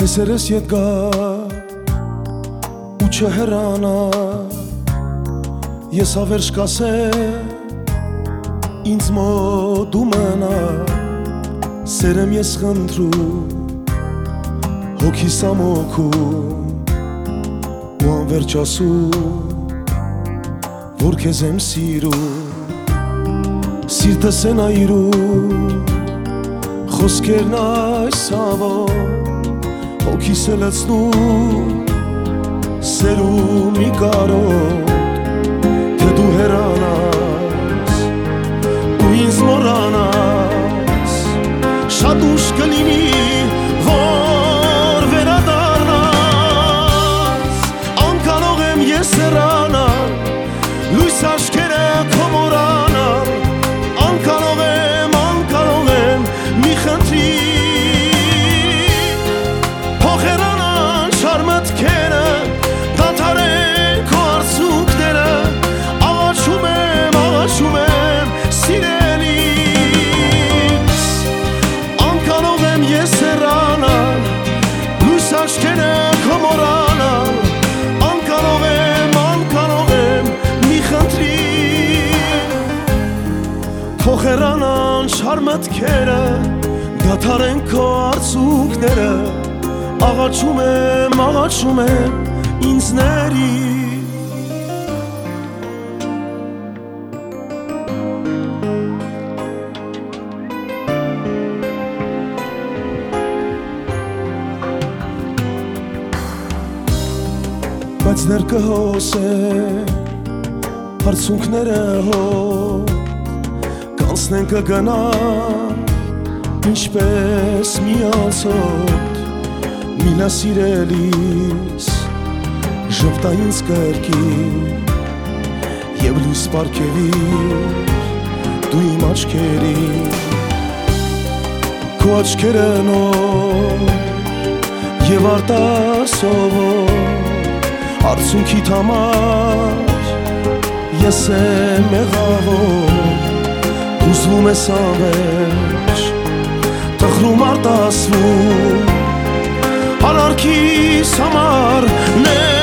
Տեսերես ետ գա ու չհերանա Ես հավերժ կասե ինձ մոտ ու մնա Սերեմ ես խնդրու հոգիս ամոքու ու անվերջ ասու որ քեզ եմ սիրու Սիրտս են այրու խոսքերն այս ավոտ հոգիս է լցնում սերում մի կարոտ թե դու հերանաս ու ինձ մորանաս մտքերը Դադարեն քո արցունքները Աղաչում եմ, աղաչում եմ ինձների Բայց դեռ կհոսե Հարցունքները հոտ Կանցնեն կգնա Ինչպես մի անցոտ Միլա սիրելիս Ժպտա ինձ կրկի Եվ լույս պարկևիր Դու իմ աչքերի Քո աչքերը նոր Եվ արտար սովոր Արցունքիդ համար Ես եմ մեղավոր Ուզվում ես անվերջ Տխրում արտասվում Անարքիս համար ներում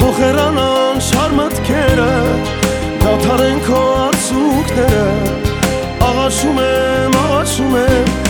Թող հեռանան շար մտքերը Դադարեն քո արցունքները Աղաչում եմ, աղաչում եմ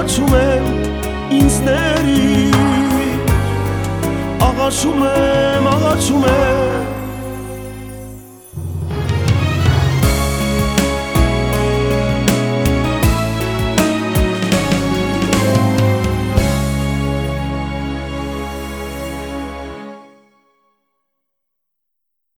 աղաչում եմ ինձների Աղաչում եմ, աղաչում եմ